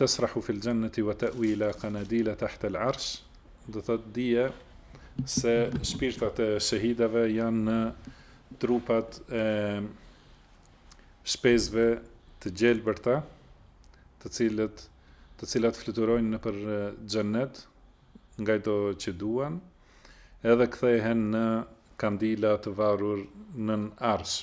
Tesrahu fil jannati wa ta'wi ila qanadila tahta al arsh, do thotë dije se shpirtat e shehidave janë në trupat e shpezëve të gjelbërta, të cilët të cilat fluturojnë nëpër xhennet ngado që duan, edhe kthehen në kandila të varur nën arsh.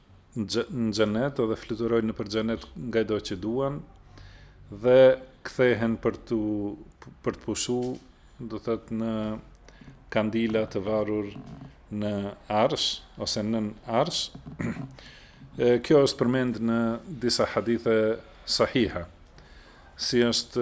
në xhenet dhe fluturojnë nëpër xhenet ngado që duan dhe kthehen për të për të pushu do të thotë në kandila të varur në arsh ose nën arsh Kjo është përmend në disa hadithe sahiha. Si është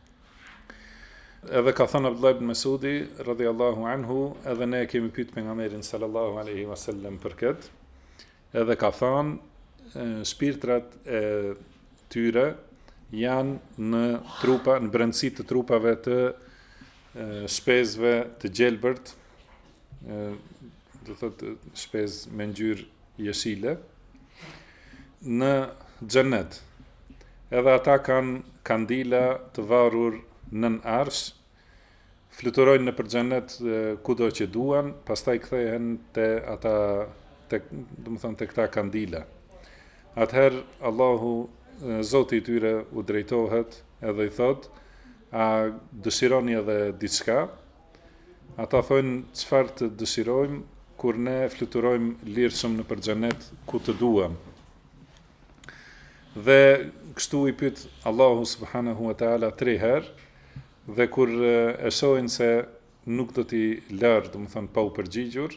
Edhe ka thënë Abdullah ibn Mesudi radhiyallahu anhu, edhe ne e kemi pyet pejgamberin sallallahu alaihi wasallam për kët, edhe ka thënë shpirtrat e tyre janë në trupa, në brendësi të trupave të shpezëve të gjelbërt, do thot shpez me ngjyrë jeshile në xhenet edhe ata kanë kandila të varur nën arsh fluturojnë nëpër xhenet kudo që duan, pastaj kthehen te ata, te, domethënë, te këta kandila. Atëherë, Allahu, Zoti i tyre, u drejtohet edhe i thot, a dëshironi edhe diçka, Ata thonë, Çfarë të dëshirojmë, kur ne fluturojmë lirshëm nëpër xhenet ku të duam? Dhe kështu i pyet Allahu subhanahu wa taala tre herë, dhe kur e shohin se nuk do t'i lërë, domethënë pa u përgjigjur,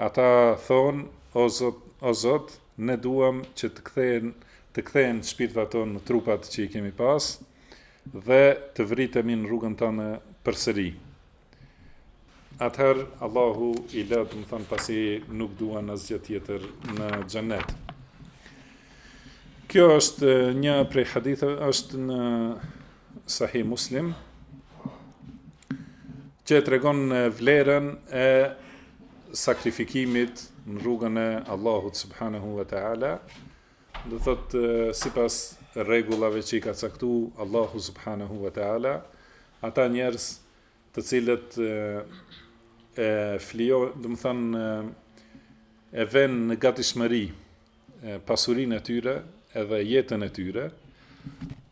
Ata thonë, O Zot, o Zot, ne duam që të kthehen, të kthehen shpirtat tonë në trupat që i kemi pas dhe të vritemi në rrugën tënde përsëri. Atëherë Allahu i lë, domethënë pasi nuk duan asgjë tjetër në xhenet. Kjo është një prej haditheve, është në Sahih Muslim, që e tregon vlerën e sakrifikimit në rrugën e Allahut subhanahu wa taala, do thot sipas rregullave që i ka caktuar Allahu subhanahu wa taala, ata njerëz të cilët e, e flijon, domethënë e vën në gatishmëri pasurinë e tyre edhe jetën e tyre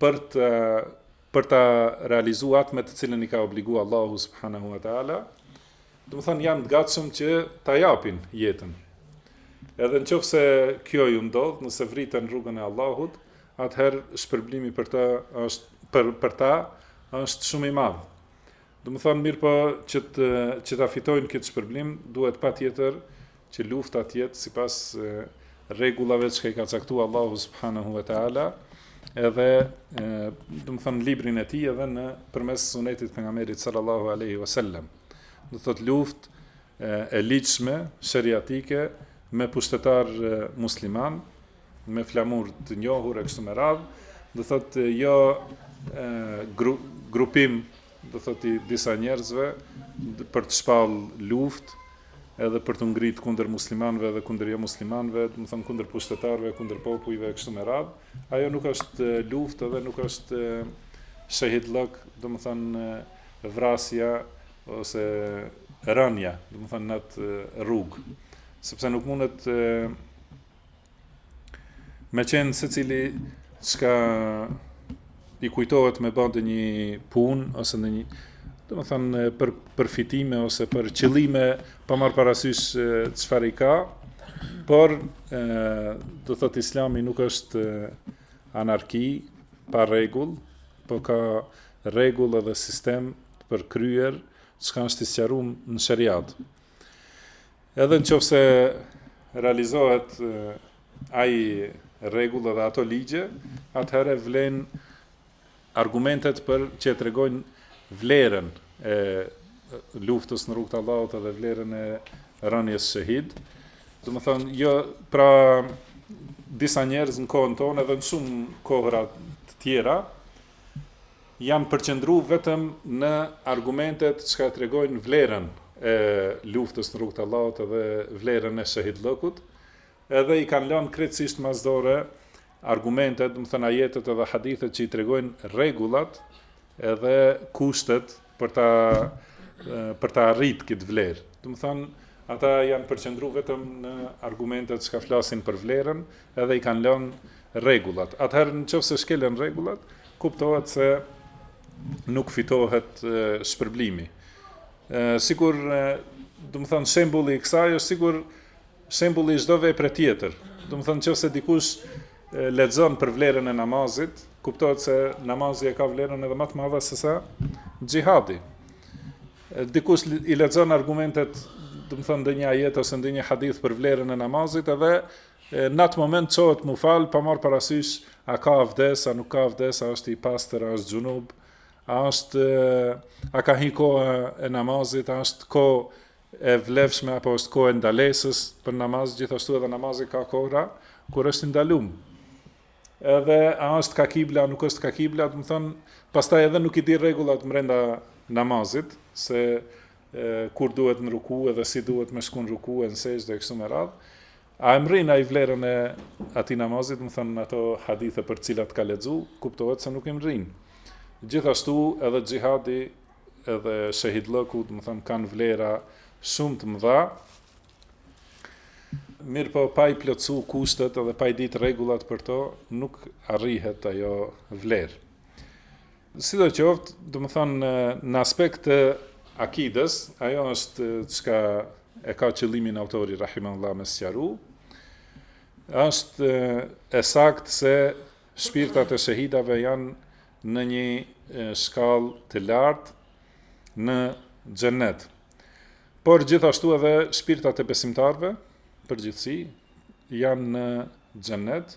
për të për ta realizuar atë me të cilën i ka obligu Allahu subhanahu wa taala, domethanë janë të gatshëm që ta japin jetën. Edhe në qoftë se kjo ju ndodh, nëse vriten në rrugën e Allahut, atëherë shpërblimi për ta është, për, për ta është shumë i madh. Domethënë, mirëpo që të që ta fitojnë këtë shpërblim, duhet patjetër që lufta të jetë sipas rregullave që i ka caktu Allahu subhanahu wa taala, edhe domethonë librin e tij edhe në përmes sunetit të pejgamberit sallallahu alejhi wa sallam. Do thotë luftë e ligjshme sheriatike me pushtetar musliman, me flamur të njohur e kështu me radhë, do thotë jo gru, grupim, do thotë i disa njerëzve për të shpallë luftë edhe për t'u ngrit kundër muslimanëve dhe kundër jomuslimanëve, domethanë kundër pushtetarëve, kundër popujve e kështu me radhë. Ajo nuk është luftë dhe nuk është shehidllëk, domethanë vrasja ose ranja, domethanë në atë rrugë. Sepse nuk mundet Me qenë secili çka i kujtohet me ba ndonjë punë, ose në një, domethanë, për, përfitime, ose për qëllime, pa marrë parasysh çfarë i ka, por, e, do thotë islami nuk është anarki, pa rregull, po ka rregull edhe sistem të përkryer, çka është i sqarum në sheriat. Edhe në qoftë se realizohet ai rregull edhe ato ligje, atëherë vlejnë argumentet për që tregojnë vlerën e luftës në rrugë të Allahut edhe vlerën e rënies shehid. Domethonë, jo, pra disa njerëz në kohën tonë edhe në shumë kohëra të tjera, Janë përqendru vetëm në argumentet çka tregojnë vlerën e luftës në rrugë të Allahut edhe vlerën e shehidllëkut, edhe i kanë lanë krejtësisht mas dore argumentet, domethonë ajetet edhe hadithet që i tregojnë rregullat edhe kushtet për ta për ta arritë këtë vlerë. Domethonë ata janë përqendru vetëm në argumentet çka flasin për vlerën, edhe i kanë lanë rregullat. Atëherë nëse shkelen rregullat, kuptohet se nuk fitohet shpërblimi. Ë sikur, domethonë shembulli i kësaj është sikur shembulli i çdo vepre tjetër. Domethonë nëse dikush lexon për vlerën e namazit, kuptohet se namazi e ka vlerën edhe më të madhe se sa xhihadi. Dikush i lexon argumentet, domethonë ndonjë ajet ose ndonjë hadith për vlerën e namazit edhe N'atë moment çohet m'u fal pa marrë parasysh a ka avdes, a nuk ka avdes, a është i pastër, a është xhunub, a është a ka hi koha e namazit, a është kohë e vlefshme apo është kohë e ndalesës për namaz, gjithashtu edhe namazi ka kohëra kur është i ndalum. Edhe a është ka kibla, a nuk është ka kibla, domethënë, pastaj edhe nuk i di rregullat brenda namazit, se kur duhet në ruku edhe si duhet me shku në ruku, në sexhde dhe kështu me radhë, a e mrrin ai vlerën e atij namazi, domethënë ato hadithe për të cilat ka lexu, kuptohet se nuk i mrrin. Gjithashtu edhe xhihadi edhe shehidllëku, domethënë kanë vlera shumë të mëdha, mirëpo pa i plotësu kushtet edhe pa i ditë rregullat për to, nuk arrihet ajo vlerë. Sidoqoftë, domethënë në aspekt të akides, ajo është çka e ka qëllimin autori rahimahullah me sqaru, është e saktë se shpirtat e shehidave janë në një shkallë të lartë në xhennet. Por gjithashtu edhe shpirtat e besimtarëve, në përgjithësi, janë në xhennet.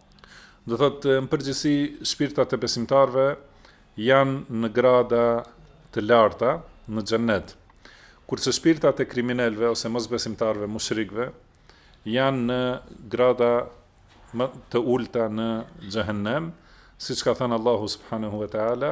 Do thotë, në përgjithësi, shpirtat e besimtarëve janë në grada të larta në xhennet, kurse shpirtat e kriminelve ose mosbesimtarëve mushrikëve janë në grada të ulta në xhehennem, siç ka thënë Allahu subhanahu wa ta'ala,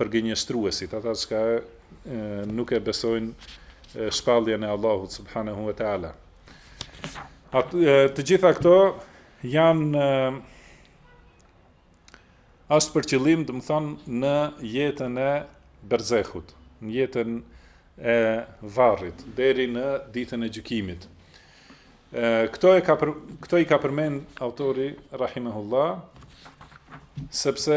Përgënjeshtruesit, ata çka nuk e besojnë shpalljen e Allahut subhanahu wa taala. At, të gjitha këto janë është për qëllim, domethënë, në jetën e berzehut, në jetën e varrit deri në ditën e gjykimit. Këto e ka për, këto i ka përmend autori rahimahullah sepse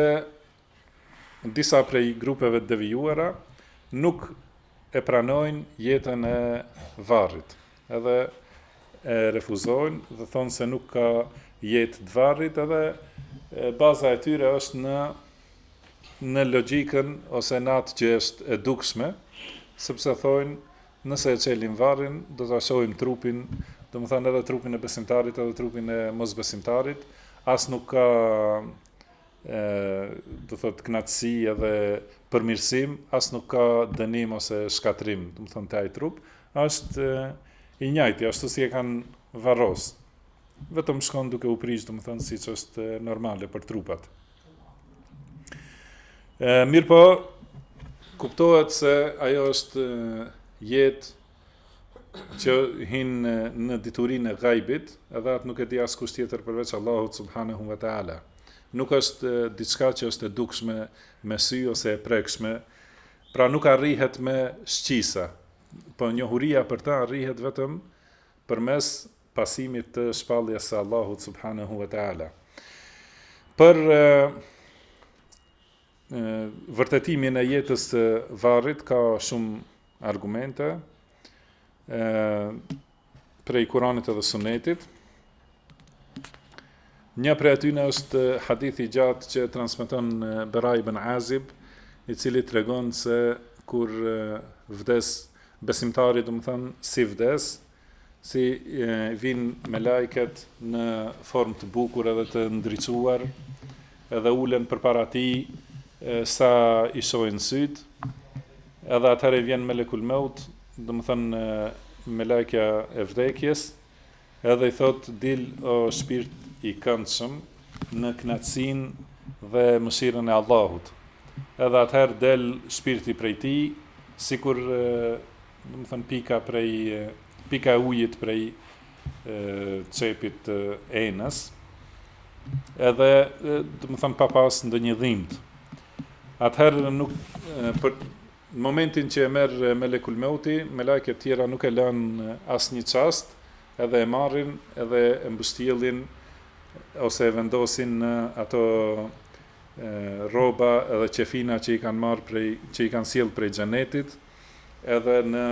Disa prej grupeve të devijuara nuk e pranojnë jetën e varrit, edhe e refuzojnë dhe thonë se nuk ka jetë të varrit edhe baza e tyre është në në logjikën ose në atë që është e dukshme, sepse thonë nëse e çelim varrin do ta shohim trupin, domethënë edhe trupin e besimtarit edhe trupin e mosbesimtarit, as nuk ka e do thotë knaqësi edhe përmirësim as nuk ka dënim ose shkatrrim domethënë te ai trup është i njëjti ashtu si e kanë varros vetëm shkon duke u prish domethënë siç është normale për trupat e mirëpo kuptohet se ajo është jetë që hin në diturinë e gajbit, edhe atë nuk e di askush tjetër përveç Allahut subhanahu wa taala. Nuk është diçka që është e dukshme me sy ose e prekshme, pra nuk arrihet me shqisa. Po njohuria për ta arrihet vetëm përmes pasimit të shpalljes së Allahut subhanahu wa taala. Për vërtetimin e jetës së varrit ka shumë argumente e, prej Kuranit edhe Sunetit. Një prej atyre është hadithi i gjatë që e transmeton Bera ibn Azib, i cili tregon se kur vdes besimtari, domethënë si vdes, Si i vijnë melajket në formë të bukur edhe të ndriçuar, edhe ulen përpara tij sa i shohin sytë, edhe atëherë i vjen melekul meut, domethënë melajkja e vdekjes, edhe i thotë dil o shpirt i këndshëm në kënaqësinë dhe mëshirën e Allahut. Edhe atëherë del shpirti prej tij, sikur domethënë pika prej pika e ujit prej cepit të enës, edhe domethënë pa pas ndonjë dhimbë. Atëherë nuk për momentin që e merr melekul meuti, melajket tjera nuk e lënë asnjë çast, edhe e marrin, edhe e mbështjelin, ose e vendosin në ato e, rroba edhe qefina që i kanë marrë prej, që i kanë sjellë prej Xhennetit, edhe në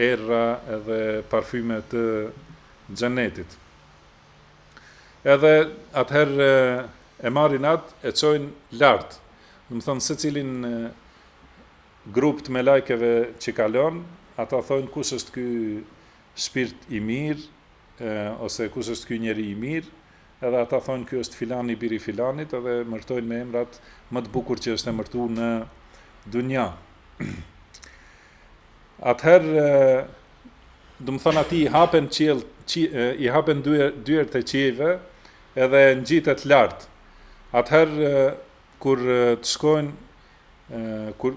erëra edhe parfyme të Xhennetit. Edhe atëherë e marrin atë, e çojnë lart. Domethënë secilin grup të melajkeve që kalojnë, ata thonë kush është ky shpirt i mirë ose kush është ky njeri i mirë, Edhe ata thonë ky është filani biri i filanit edhe e emërtojnë me emrat më të bukur që është emërtu në dunja. Atëherë domethënë atij i hapen qiell i hapen dyer dyert e qiejve edhe ngjitet lart. Atëherë kur të shkojnë kur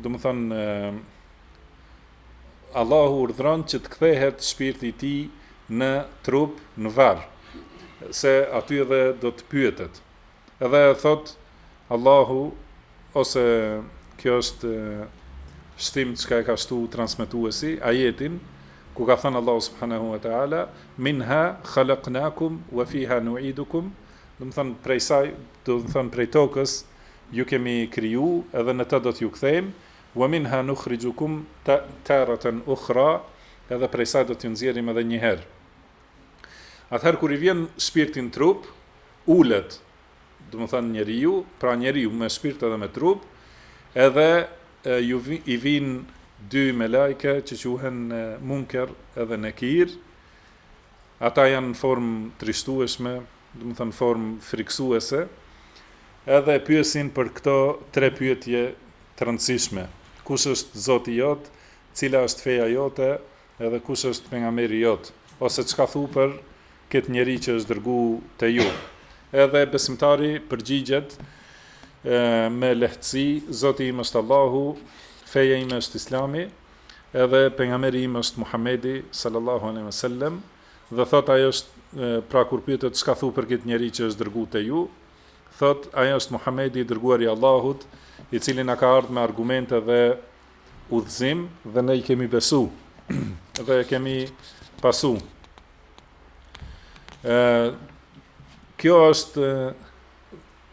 domethënë Allahu urdhron që të kthehet shpirti i tij në trup, në varr, se aty edhe do të pyetet. Edhe thotë Allahu ose kjo është shtim çka e ka shtu transmetuesi, ajetin, ku ka thënë Allahu subhanahu wa ta'ala, minha khalaknakum wa fiha nuidukum, domethënë prej saj, domethënë prej tokës, Ju kemi kriju edhe në të do t'ju kthejmë, Wa minha nukhrijukum taratan ukhra, Edhe prej saj do t'ju nxjerrim edhe njëherë. Atëherë kur i vjen shpirti në trup, ulet, domethënë njeriu, pra njeriu me shpirt edhe me trup, edhe i vijnë dy melaike që quhen Munker edhe Nekir, Ata janë në formë trishtueshme, domethënë formë frikësuese, edhe e pyesin për këto tre pyetje të rëndësishme. Kush është Zoti jot, cila është feja jote, edhe kush është pejgamberi jot, ose çka thu për këtë njeri që është dërgu te ju. Edhe besimtari përgjigjet me lehtësi, Zoti im është Allahu, feja ime është Islami, edhe pejgamberi im është Muhamedi sallallahu alejhi ve sellem dhe thot ai është pra kur pyetet çka thu për këtë njeri që është dërgu te ju thot ai është Muhamedi i dërguar i Allahut i cili na ka ardh me argumente dhe udhëzim dhe ne i kemi besu dhe e kemi pasu ë kjo është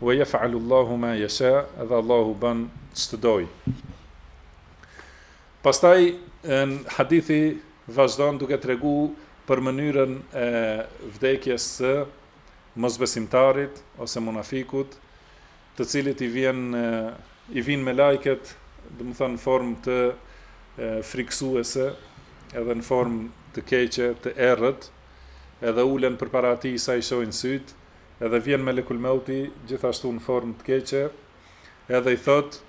Wa yef'alu Allahu ma yasha, edhe Allahu bën ç'të dojë. Pastaj hadithi vazhdon duke tregu për mënyrën e vdekjes së mosbesimtarit ose munafikut, të cilit i vjen i vijnë melaiket, domethonë në formë të frikësuese, edhe në formë të keqe, të errët, edhe ulen përpara atij sa i shohin sytë, edhe vjen Melekul Meuti gjithashtu në formë të keqe, edhe i thot,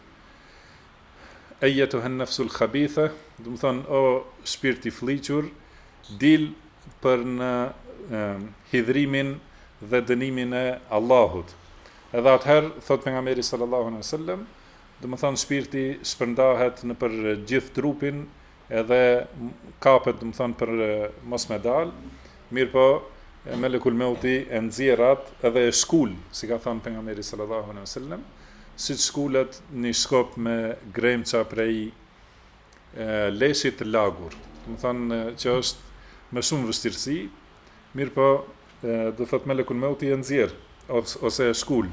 ejjetuhen nefsul khabithe, domethonë, o shpirt i fëlliqur, dil për në e, hidhërimin dhe dënimin e Allahut. Edhe atëherë, thot pejgamberi sallallahu alejhi ve sellem, domethonë, shpirti shpërndahet nëpër gjithë trupin, Edhe kapet domethonë për mos me dal, mirëpo Melekul Meuti e nxjerr atë edhe e shkul, si ka thënë pejgamberi sallallahu alejhi ve sellem, siç shkulet një shkop me gremça prej leshit të lagur. Domethonë që është me shumë vështirësi, mirëpo do thotë Melekul Meuti e nxjerr ose e shkul.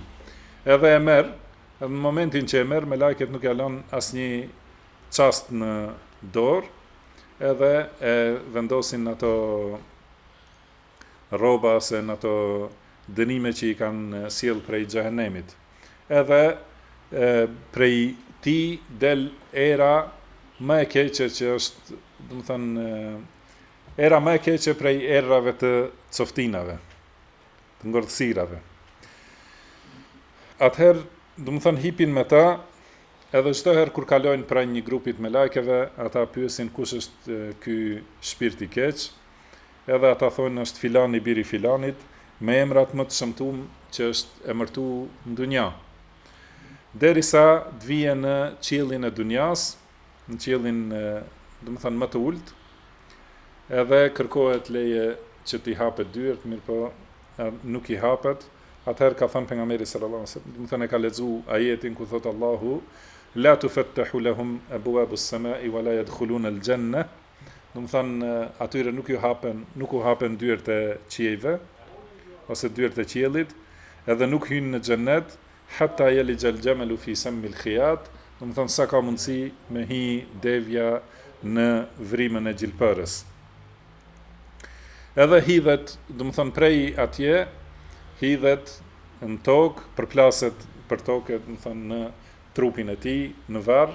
Edhe e merr, në momentin që e merr melaiket nuk ja lën asnjë çast në dorë edhe e vendosin në ato rroba ose në ato dënime që i kanë sjell prej xhehenemit. Edhe e, prej tij del era më e keqe që është, domethënë, era më e keqe prej erave të coftinave. të ngordhësirave. Atëherë, domethënë hipin me ta, edhe çdo herë kur kalojnë pranë një grupi të melajkeve, ata pyesin kush është ky shpirt i keq. Edhe ata thonë është filan i biri filanit, me emrat më të shëmtum që është emërtu në dunja. Derisa të vijë në qiellin e dunjas, në qiellin domethënë më të ultë, edhe kërkohet leje që t'i hapet dyert, mirëpo nuk i hapet, atëherë ka thënë pejgamberi sallallahu alaihi wasallam, domethënë e ka lexu ajetin ku thotë Allahu la tufattahu lahum abwabu as-samai wa la yadkhuluna al-janna, domethënë atyre nuk ju hapen, nuk u hapen dyert e qiejve ose dyert e qiellit, edhe nuk hyjnë në xhennet, Hatta yalija al-jamalu fi sammi al-khiyat, domethënë sa ka mundësi me hi devja në vrimën e gjilpërës. Edhe hidhet, domethënë prej atje hidhet në tokë, përplaset për tokë, domethënë në trupin e tij, në varr,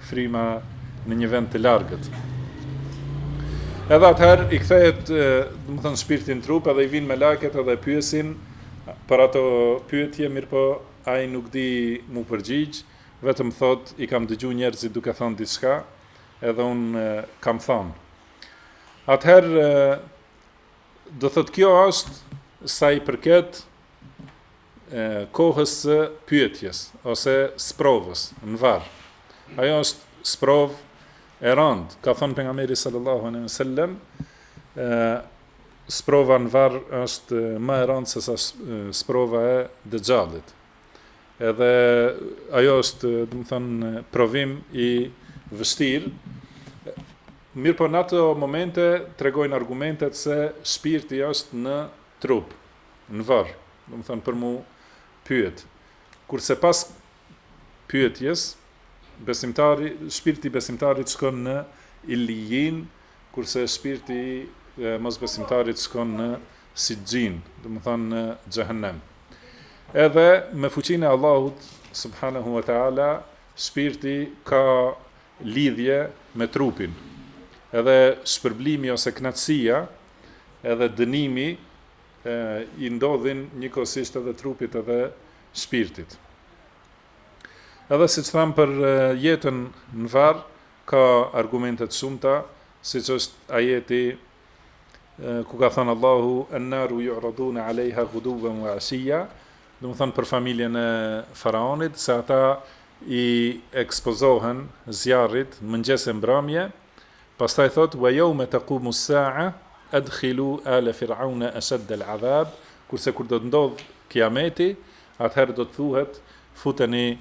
fryma në një vend të largët. Edhe atëherë i kthehet, domethënë shpirti në trup, edhe i vijnë melajket edhe e pyesin për ato pyetje, mirëpo ai nuk di m'u përgjigj, vetëm thotë i kam dëgju njerëzit duke thënë diçka, edhe unë kam thënë. Atëherë do thotë kjo është sa i përket kohës së pyetjes ose sprovës në varr. Ajo është sprovë e randë. Ka thënë pejgamberi sallallahu alejhi ve sellem, sprova në varr është më e randë sesa sprova e dexhallit. Edhe ajo është, domethënë, provim i vështirë. Mirëpo në ato momente tregojnë argumentet se shpirti është në trup, në varr, domethënë për m'u pyet. Kurse pas pyetjes, besimtari, shpirti i besimtarit shkon në illijin, kurse shpirti i mosbesimtarit shkon në sijjin, domethënë në xhehenem. Edhe me fuqinë e Allahut subhanahu wa taala, shpirti ka lidhje me trupin. Edhe shpërblimi ose kënaqësia, edhe dënimi i ndodhin njëkohësisht edhe trupit edhe shpirtit. Edhe siç thamë për jetën në varr ka argumente të shumta, siç është ajeti ku ka thënë Allahu an-naru yu'radun 'alayha ghuduwan wa 'ashiya, domethënë për familjen e faraonit se ata i ekspozohen zjarrit mëngjes e mbramje, Pastaj thotë, Wa yawma taqumu s-sa'a adkhilu ala fir'auna ashadda al-'adhab, kurse kur do të ndodhë Kiameti, atëherë do të thuhet, futeni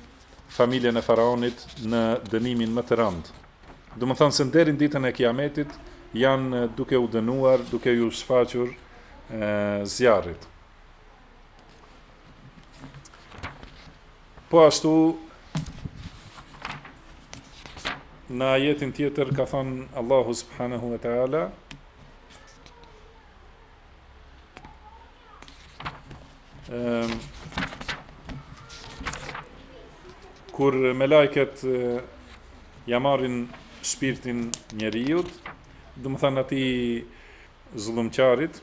familjen e Faraonit në dënimin më të rëndë. Domethënë se deri në ditën e Kiametit janë duke u dënuar, duke ju shfaqur zjarrit. Po ashtu në ajetin tjetër ka thanë Allahu subhanahu wa taala ehm kur melajket ja marrin shpirtin njeriut, domethanë atij zullumqarit,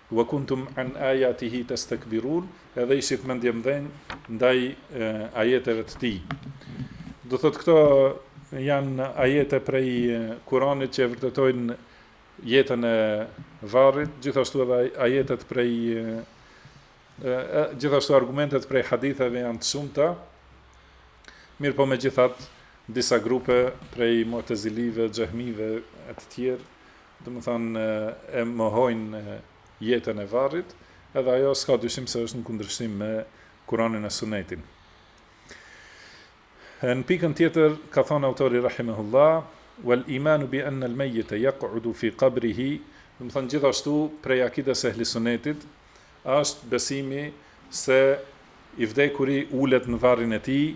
Wa kuntum an ayatihi testekbirun edhe ishit mendjemëdhenj ndaj ajeteve të tij. Do thotë këto janë ajete prej Kuranit që e vërtetojnë jetën e varrit, gjithashtu edhe ajetet prej gjithashtu argumentet prej haditheve janë të shumta. Mirëpo megjithatë disa grupe prej Mu'tazilive, Xhehmive e të tjerë Domethënë e mohojnë jetën e varrit, edhe ajo s'ka dyshim se është në kundërshtim me Kuranin e Sunetin. Në pikën tjetër ka thënë autori rahimehullah, "Wal imanu bi anna al-mayyit yaq'udu fi qabrihi", do të thotë gjithashtu prej akidës së Ehli Sunetit është besimi se i vdekuri ulet në varrin e tij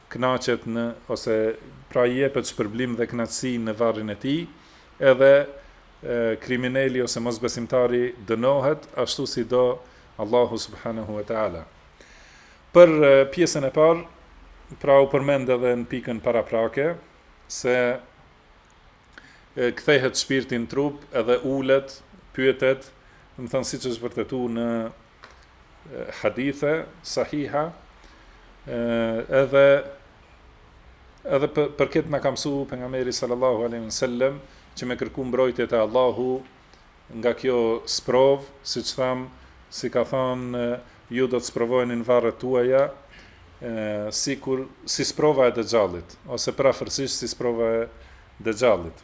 kënaqet në ose pra i jepet shpërblim dhe kënaqësi në varrin e tij, edhe krimineli ose mosbesimtari dënohet ashtu si do Allahu subhanahu wa taala. Për pjesën e parë, pra u përmend edhe në pikën paraprake se kthehet shpirti në trup edhe ulet, pyetet, domethënë siç është vërtetuar në hadithe sahiha edhe edhe për, për këtë na ka mësuar pejgamberi sallallahu alaihi wasallam që me kërkue mbrojtje te Allahu nga kjo sprovë, siç tham, si ka thënë ju do të sprovoheni në varret tuaja, sikur si sprova e Dexhallit ose përafërsisht si sprova e Dexhallit.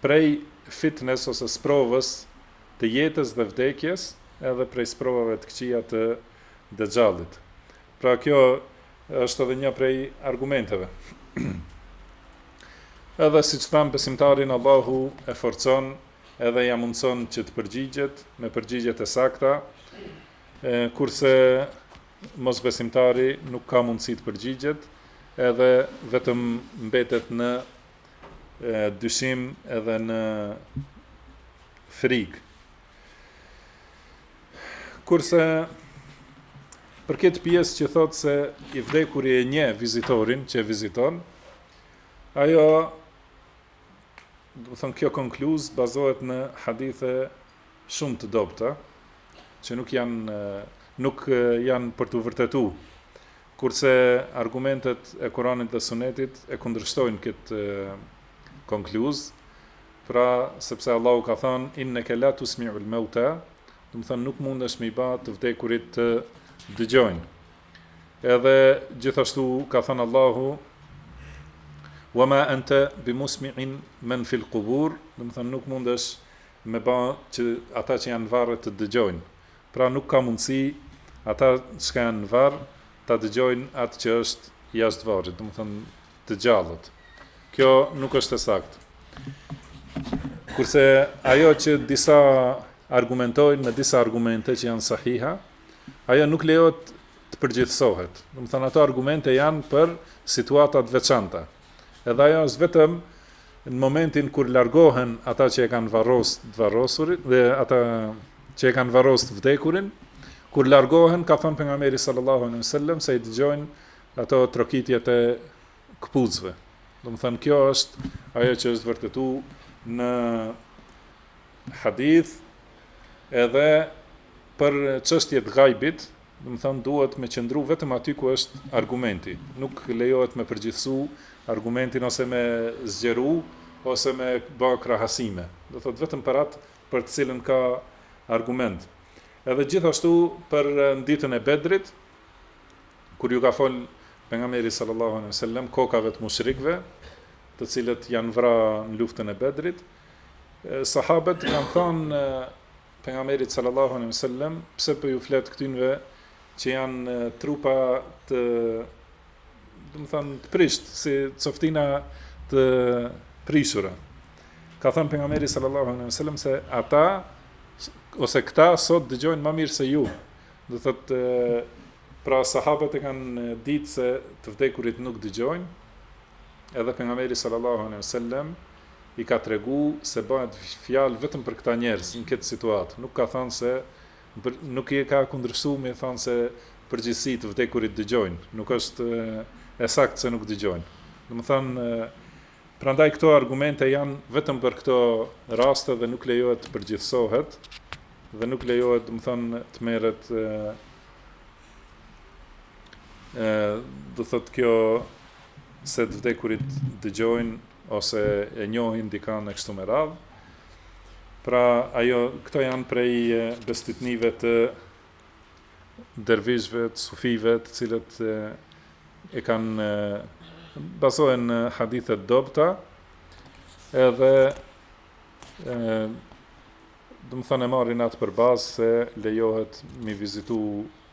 Prej fitnes ose sprovës të jetës dhe vdekjes edhe prej sprovave të këqija të Dexhallit. Pra kjo është edhe një prej argumenteve. Edhe siç thamë besimtarin Allahu e forcon edhe ia mundëson që të përgjigjet me përgjigjet e sakta, kurse mosbesimtari nuk ka mundësi të përgjigjet edhe vetëm mbetet në dyshim edhe në frikë. Kurse për këtë pjesë që thotë se i vdekuri e njeh vizitorin që e viziton, ajo, domethënë kjo konkluz, bazohet në hadithe shumë të dobta, që nuk janë, nuk janë për t'u vërtetu, Kurse argumentet e Kuranit dhe Sunetit e kundërshtojnë këtë konkluz, pra sepse Allahu ka thënë inneke la tusmi'ul mauta, domethënë nuk mundesh me i ba të vdekurit të dëgjojnë. Edhe gjithashtu ka thënë Allahu wa ma anta bimusmi'in man fil qubur, domethënë nuk mundesh me ba që ata që janë varre të dëgjojnë. Pra nuk ka mundësi ata çka janë në varr ta dëgjojnë atë që është jashtë varrit, domethënë të gjallët. Kjo nuk është e saktë. Kurse ajo që disa argumentojnë me disa argumente që janë sahiha, ajo nuk lejohet të përgjithësohet. Domethënë ato argumente janë për situata të veçanta. Edhe ajo është vetëm në momentin kur largohen ata që e kanë varros të varrosurit dhe ata që e kanë varros të vdekurin, kur largohen ka thënë pejgamberi sallallahu alejhi ve sellem se i dëgjojnë ato trokitjet e këpucëve. Domethënë kjo është ajo që është vërtetu në hadith edhe për çështje të gajbit, Domethënë duhet me qëndru vetëm aty ku është argumenti. Nuk lejohet me përgjithësu argumentin ose me zgjeru ose me ba krahasime. Do thotë vetëm për atë për të cilën ka argument. Edhe gjithashtu për në ditën e Bedrit, kur ju ka fol Pejgamberi sallallahu alejhi ve sellem kokave të mushrikëve, të cilët janë vra në luftën e Bedrit, sahabët kanë thënë Pejgamberit sallallahu alejhi ve sellem, pse po ju flet këtynve që janë trupa të domethënë të prisht si coftina të prishura. Ka thënë pejgamberi sallallahu alejhi ve sellem se ata ose këta sot dëgjojnë më mirë se ju. Do thotë pra sahabët e kanë ditë se të vdekurit nuk dëgjojnë. Edhe pejgamberi sallallahu alejhi ve sellem i ka tregu se bëhet fjalë vetëm për këta njerëz në këtë situatë, nuk ka thënë se nuk i ka kundërshtu me thënë se përgjithësi të vdekurit dëgjojnë, nuk është e saktë se nuk dëgjojnë. Domethënë, prandaj këto argumente janë vetëm për këto raste dhe nuk lejohet të përgjithësohet dhe nuk lejohet, domethënë, të merret do thotë kjo se të vdekurit dëgjojnë ose e njohin dikan e kështu me radhë. Pra, ajo, këto janë prej bestitnive të dervishve, të sufive, të cilët e, e kanë bazohen në hadithe t'dobta, edhe e, domethënë e marrin atë për bazë se lejohet m'i vizitu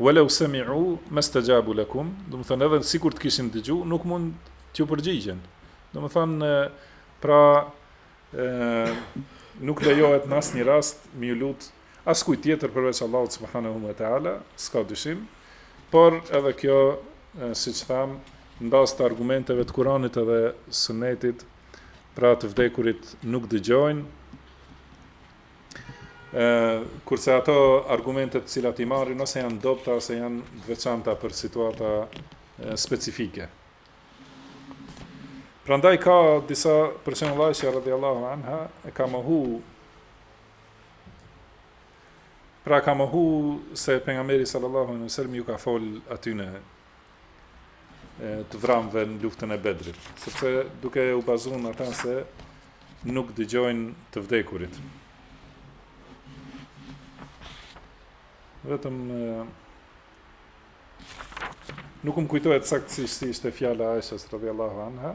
Walau sami'u mastajabu lakum, domethënë edhe sikur të kishin dëgju, nuk mund t'ju përgjigjen. Domethënë pra ë nuk lejohet në asnjë rast me ju lut askuj tjetër përveç Allahut subhanahu wa taala, s'ka dyshim. Por edhe kjo, siç tham, n'bazë të argumenteve të Kuranit edhe Sunetit, pra të vdekurit nuk dëgjojnë, kurse ato argumente të cilat i marrin ose janë t'dobta ose janë të veçanta për situata specifike. Prandaj ka disa për shembull Aisha radhiyallahu anha e ka mohu pra e ka mohu se pejgamberi sallallahu alaihi wasallam ju ka fol atyne e të vramve në luftën e Bedrit, sepse duke u bazu në atë se nuk dëgjojnë të vdekurit. Vetëm nuk më kujtohet saktësisht si ishte fjala e Aishës radhiyallahu anha,